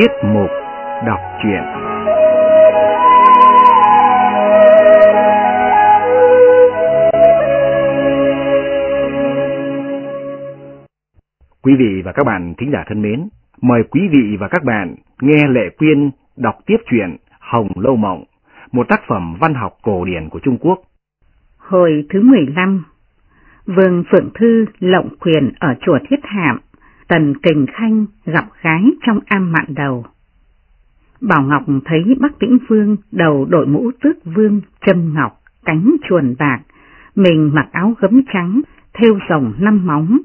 Tiết mục đọc truyện Quý vị và các bạn thính giả thân mến, mời quý vị và các bạn nghe Lệ Quyên đọc tiếp truyện Hồng Lâu Mộng, một tác phẩm văn học cổ điển của Trung Quốc. Hồi thứ 15 Vương Phượng Thư lộng quyền ở chùa Thiết Hạm, Tần Kình Khanh gặp gái trong am mạn đầu. Bảo Ngọc thấy Bắc Tĩnh Vương đầu đội mũ tước vương châm ngọc, cánh chuồn bạc, mình mặc áo gấm trắng, theo rồng năm móng,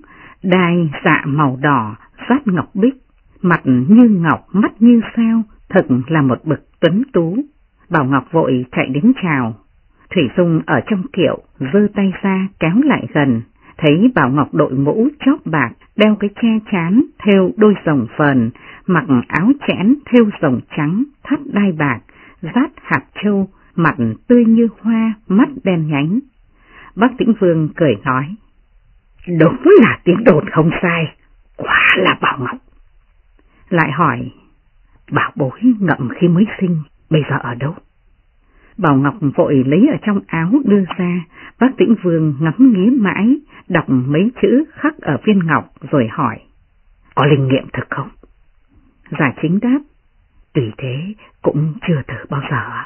đai dạ màu đỏ, sát ngọc bích, mặt như ngọc, mắt như sao, thật là một bậc tuấn tú. Bảo Ngọc vội chạy đến chào. Thủy Dung ở trong kiệu, vơ tay ra kéo lại gần, thấy Bảo Ngọc đội mũ chóp bạc, đeo cái che chán, theo đôi rồng phần mặc áo chẽn theo rồng trắng, thắt đai bạc, rát hạt châu, mặt tươi như hoa, mắt đen nhánh. Bác Tĩnh Vương cười nói, Đúng là tiếng đồn không sai, quả là Bảo Ngọc. Lại hỏi, bảo bối ngậm khi mới sinh, bây giờ ở đâu? Bảo Ngọc vội lấy ở trong áo đưa ra, bác tĩnh vương ngắm nghía mãi, đọc mấy chữ khắc ở viên ngọc rồi hỏi, có linh nghiệm thật không? Giả chính đáp, tùy thế cũng chưa thử bao giờ.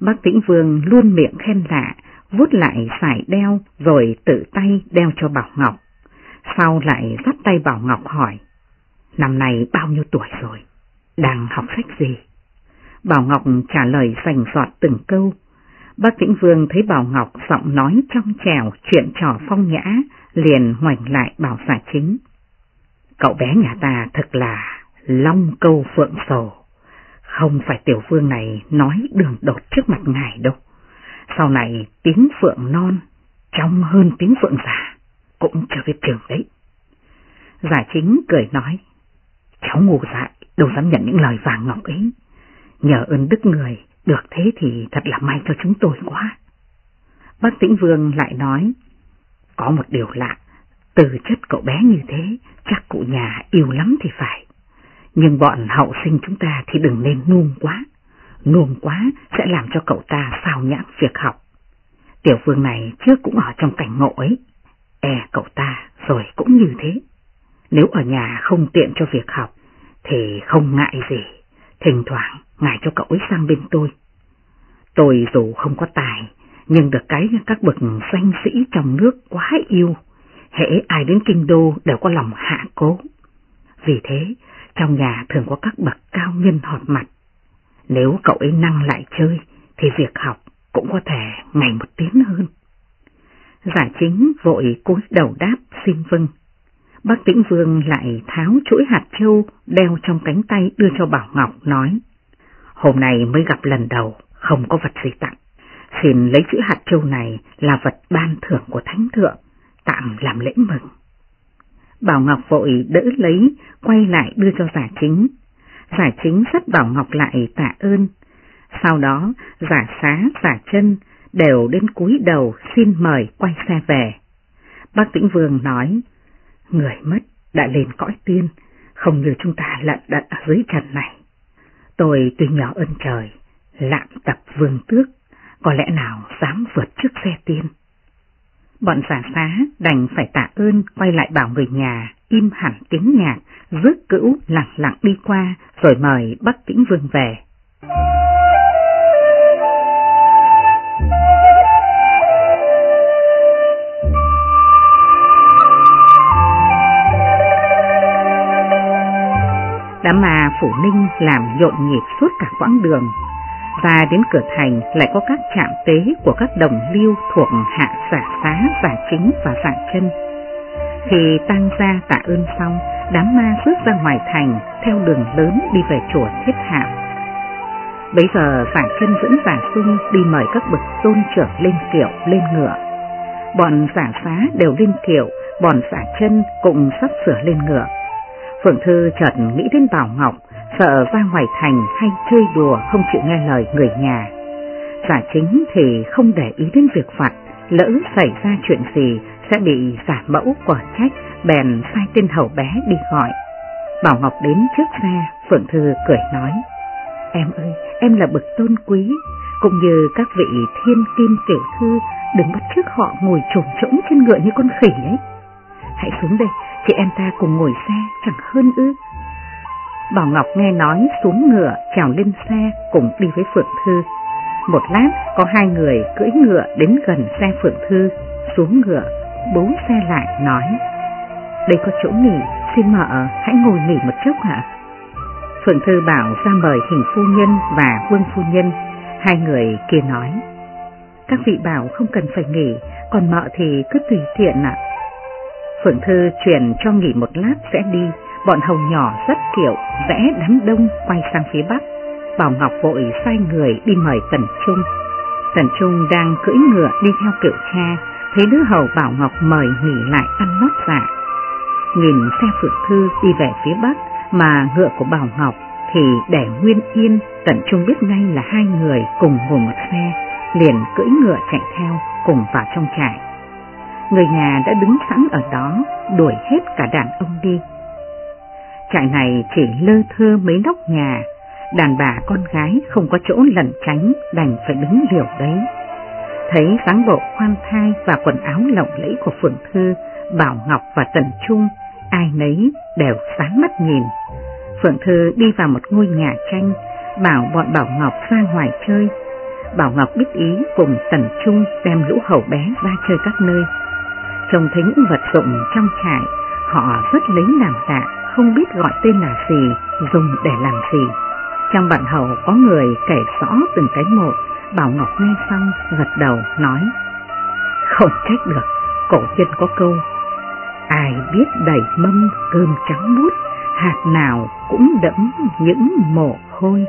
Bác tĩnh vương luôn miệng khen lạ, vuốt lại sải đeo rồi tự tay đeo cho Bảo Ngọc. Sau lại dắt tay Bảo Ngọc hỏi, năm nay bao nhiêu tuổi rồi? Đang học sách gì? Bảo Ngọc trả lời rành giọt từng câu. Bác Vĩnh Vương thấy Bảo Ngọc giọng nói trong trèo chuyện trò phong nhã, liền ngoảnh lại bảo giả chính. Cậu bé nhà ta thật là long câu phượng sổ, không phải tiểu vương này nói đường đột trước mặt ngài đâu. Sau này tiếng phượng non trong hơn tiếng phượng già, cũng chưa biết trường đấy. Giả chính cười nói, cháu ngu dại, đâu dám nhận những lời vàng ngọc ấy. Nhờ ơn đức người, được thế thì thật là may cho chúng tôi quá. Bác Tĩnh Vương lại nói, có một điều lạ, từ chất cậu bé như thế, chắc cụ nhà yêu lắm thì phải. Nhưng bọn hậu sinh chúng ta thì đừng nên nuông quá. Nuông quá sẽ làm cho cậu ta sao nhãng việc học. Tiểu vương này trước cũng ở trong cảnh ngộ ấy. E cậu ta rồi cũng như thế. Nếu ở nhà không tiện cho việc học, thì không ngại gì. Thỉnh thoảng ngài cho cậu ấy sang bên tôi. Tôi dù không có tài, nhưng được cái các bậc danh sĩ trong nước quá yêu, hễ ai đến kinh đô đều có lòng hạ cố. Vì thế, trong nhà thường có các bậc cao nhân họp mặt. Nếu cậu ấy năng lại chơi, thì việc học cũng có thể ngày một tiến hơn. Giả chính vội cúi đầu đáp xin vâng. Bác Tĩnh Vương lại tháo chuỗi hạt châu đeo trong cánh tay đưa cho Bảo Ngọc nói. Hôm nay mới gặp lần đầu, không có vật gì tặng. Xin lấy chữ hạt châu này là vật ban thưởng của Thánh Thượng, tạm làm lễ mừng. Bảo Ngọc vội đỡ lấy, quay lại đưa cho giả chính. Giả chính rất Bảo Ngọc lại tạ ơn. Sau đó, giả xá, giả chân đều đến cúi đầu xin mời quay xe về. Bác Tĩnh Vương nói, người mất đã lên cõi tiên, không như chúng ta lận đận ở dưới trần này. Tôi từ nhỏ ơn trời, lạm tập vương tước, có lẽ nào dám vượt trước xe tiên. Bọn giả xá đành phải tạ ơn quay lại bảo người nhà, im hẳn tiếng nhạc, rước cữu lặng lặng đi qua rồi mời Bắc Tĩnh Vương về. Đã mà Phủ Ninh làm nhộn nhịp suốt cả quãng đường, và đến cửa thành lại có các trạm tế của các đồng lưu thuộc hạ giả phá giả chính và giả chân. Khi tăng ra tạ ơn xong, đám ma rước ra ngoài thành theo đường lớn đi về chùa Thiết Hạm. Bây giờ giả chân dẫn giả sung đi mời các bậc tôn trưởng lên kiệu, lên ngựa. Bọn giả phá đều lên kiệu, bọn giả chân cũng sắp sửa lên ngựa. Phượng Thư chợt nghĩ đến Bảo Ngọc, sợ ra ngoài thành hay chơi đùa không chịu nghe lời người nhà. Giả chính thì không để ý đến việc phạt, lỡ xảy ra chuyện gì sẽ bị giả mẫu quả trách, bèn sai tên hầu bé đi gọi. Bảo Ngọc đến trước xe, Phượng Thư cười nói, em ơi, em là bậc tôn quý, cũng như các vị thiên kim tiểu thư đừng bắt trước họ ngồi trồn trỗng trên ngựa như con khỉ ấy. Hãy xuống đây, chị em ta cùng ngồi xe, chẳng hơn ư. Bảo Ngọc nghe nói xuống ngựa trèo lên xe cùng đi với Phượng Thư. Một lát có hai người cưỡi ngựa đến gần xe Phượng Thư, xuống ngựa, bố xe lại nói. Đây có chỗ nghỉ, xin mợ hãy ngồi nghỉ một chút hả? Phượng Thư bảo ra mời hình phu nhân và vương phu nhân, hai người kia nói. Các vị bảo không cần phải nghỉ, còn mợ thì cứ tùy tiện ạ. Phượng Thư chuyển cho nghỉ một lát sẽ đi, bọn hồng nhỏ rất kiểu, vẽ đám đông quay sang phía bắc. Bảo Ngọc vội sai người đi mời Tần Trung. Tần Trung đang cưỡi ngựa đi theo kiểu cha, thấy đứa hầu Bảo Ngọc mời nghỉ lại ăn nốt dạ. Nhìn xe Phượng Thư đi về phía bắc mà ngựa của Bảo Ngọc thì để nguyên yên, Tần Trung biết ngay là hai người cùng ngồi một xe, liền cưỡi ngựa chạy theo cùng vào trong trại. Người nhà đã đứng sẵn ở đó, đuổi hết cả đàn ông đi. Trại này chỉ lơ thơ mấy nóc nhà, đàn bà con gái không có chỗ lẩn tránh đành phải đứng liều đấy. Thấy dáng bộ khoan thai và quần áo lộng lẫy của Phượng Thư, Bảo Ngọc và Tần Trung, ai nấy đều sáng mắt nhìn. Phượng Thư đi vào một ngôi nhà tranh, bảo bọn Bảo Ngọc ra ngoài chơi. Bảo Ngọc biết ý cùng Tần Trung đem lũ hầu bé ra chơi các nơi. Trông thấy những vật dụng trong trại, họ rất lấy làm lạ, không biết gọi tên là gì, dùng để làm gì. Trong bạn hầu có người kể rõ từng cái một, Bảo Ngọc nghe xong gật đầu nói. Không trách được, cổ nhân có câu, ai biết đầy mâm cơm trắng bút, hạt nào cũng đẫm những mồ hôi.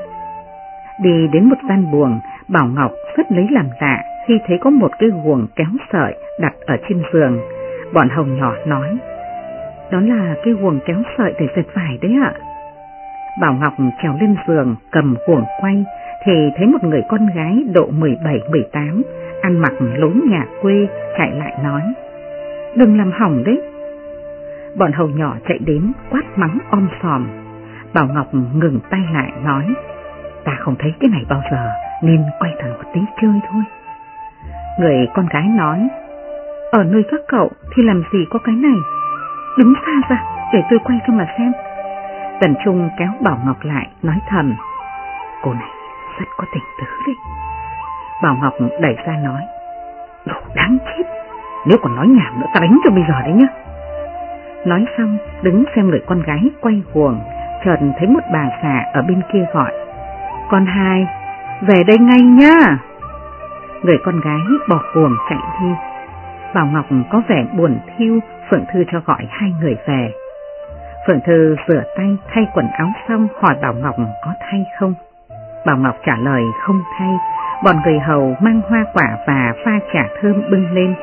Đi đến một gian buồng, Bảo Ngọc rất lấy làm lạ khi thấy có một cái guồng kéo sợi đặt ở trên giường. Bọn hồng nhỏ nói, đó là cái guồng kéo sợi để dệt vải đấy ạ. Bảo Ngọc trèo lên giường cầm guồng quay thì thấy một người con gái độ 17-18 ăn mặc lốn nhà quê chạy lại nói Đừng làm hỏng đấy. Bọn hầu nhỏ chạy đến quát mắng om sòm. Bảo Ngọc ngừng tay lại nói Ta không thấy cái này bao giờ nên quay thẳng một tí chơi thôi. Người con gái nói ở nơi các cậu thì làm gì có cái này? Đứng xa ra, để tôi quay cho mà xem. Tần Trung kéo Bảo Ngọc lại, nói thầm. Cô này rất có tình tứ đấy. Bảo Ngọc đẩy ra nói. Đồ đáng chết. Nếu còn nói nhảm nữa, ta đánh cho bây giờ đấy nhá. Nói xong, đứng xem người con gái quay huồng, Chợt thấy một bà già ở bên kia gọi. Con hai, Về đây ngay nhá. Người con gái bỏ huồng chạy đi. Bảo Ngọc có vẻ buồn thiêu Phượng Thư cho gọi hai người về. Phượng Thư rửa tay thay quần áo xong hỏi Bảo Ngọc có thay không. Bảo Ngọc trả lời không thay, bọn người hầu mang hoa quả và pha trà thơm bưng lên.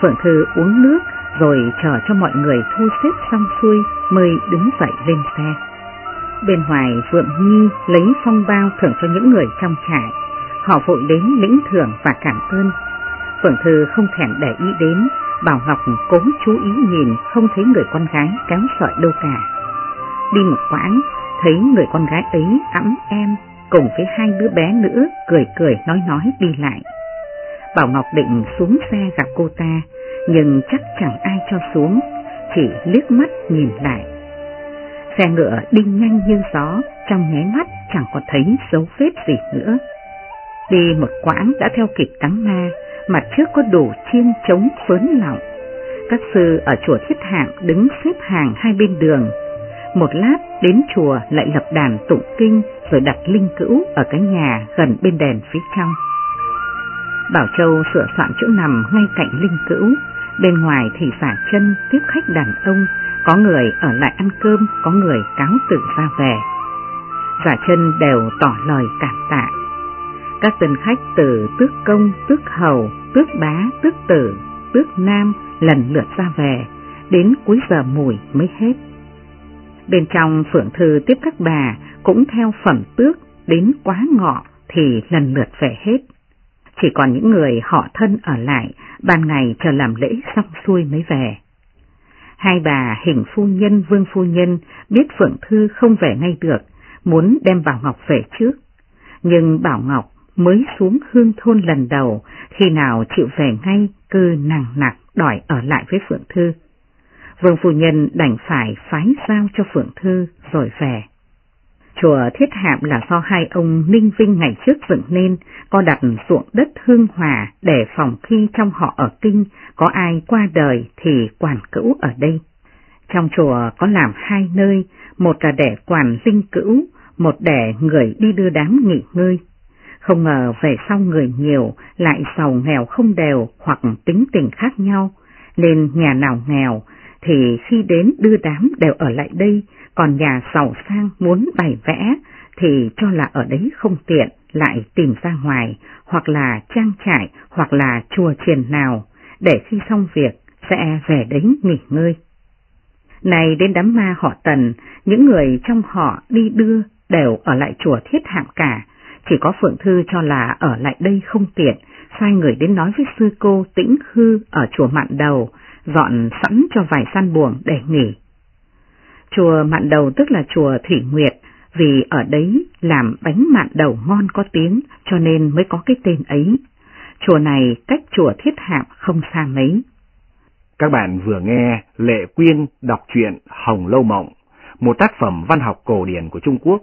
Phượng Thư uống nước rồi chờ cho mọi người thu xếp xong xuôi mới đứng dậy lên xe. Bên ngoài Phượng Nhi lấy phong bao thưởng cho những người trong trại. Họ vội đến lĩnh thưởng và cảm ơn. Phượng Thư không thèm để ý đến Bảo Ngọc cố chú ý nhìn không thấy người con gái kéo sợi đâu cả. Đi một quãng, thấy người con gái ấy ẵm em cùng với hai đứa bé nữa cười cười nói nói đi lại. Bảo Ngọc định xuống xe gặp cô ta, nhưng chắc chẳng ai cho xuống, chỉ liếc mắt nhìn lại. Xe ngựa đi nhanh như gió, trong nháy mắt chẳng có thấy dấu vết gì nữa. Đi một quãng đã theo kịp cắn ma, mặt trước có đủ chiên chống phớn lọng. Các sư ở chùa Thiết Hạng đứng xếp hàng hai bên đường. Một lát đến chùa lại lập đàn tụng kinh rồi đặt linh cữu ở cái nhà gần bên đèn phía trong. Bảo Châu sửa soạn chỗ nằm ngay cạnh linh cữu, bên ngoài thì xả chân tiếp khách đàn ông, có người ở lại ăn cơm, có người cáo tự ra về. Giả chân đều tỏ lời cảm tạ. Các tân khách từ tước công, tước hầu, tước bá, tước tử, tước nam lần lượt ra về, đến cuối giờ mùi mới hết. Bên trong phượng thư tiếp các bà cũng theo phẩm tước đến quá ngọ thì lần lượt về hết. Chỉ còn những người họ thân ở lại, ban ngày chờ làm lễ xong xuôi mới về. Hai bà hình phu nhân vương phu nhân biết Phượng Thư không về ngay được, muốn đem Bảo Ngọc về trước, nhưng Bảo Ngọc mới xuống hương thôn lần đầu, khi nào chịu về ngay cư nặng nặc đòi ở lại với Phượng Thư. Vương Phu Nhân đành phải phái giao cho Phượng Thư rồi về. Chùa Thiết Hạm là do hai ông Ninh Vinh ngày trước dựng nên, có đặt ruộng đất hương hòa để phòng khi trong họ ở kinh có ai qua đời thì quản cữu ở đây. Trong chùa có làm hai nơi, một là để quản linh cữu, một để người đi đưa đám nghỉ ngơi. Không ngờ về sau người nhiều lại giàu nghèo không đều hoặc tính tình khác nhau, nên nhà nào nghèo thì khi đến đưa đám đều ở lại đây, còn nhà giàu sang muốn bày vẽ thì cho là ở đấy không tiện, lại tìm ra ngoài, hoặc là trang trại, hoặc là chùa chiền nào, để khi xong việc sẽ về đấy nghỉ ngơi. Này đến đám ma họ tần, những người trong họ đi đưa đều ở lại chùa thiết hạm cả, chỉ có Phượng Thư cho là ở lại đây không tiện, sai người đến nói với sư cô tĩnh hư ở chùa mạn đầu, dọn sẵn cho vài san buồng để nghỉ. Chùa mạn đầu tức là chùa Thủy Nguyệt, vì ở đấy làm bánh mạn đầu ngon có tiếng cho nên mới có cái tên ấy. Chùa này cách chùa Thiết Hạm không xa mấy. Các bạn vừa nghe Lệ Quyên đọc truyện Hồng Lâu Mộng, một tác phẩm văn học cổ điển của Trung Quốc.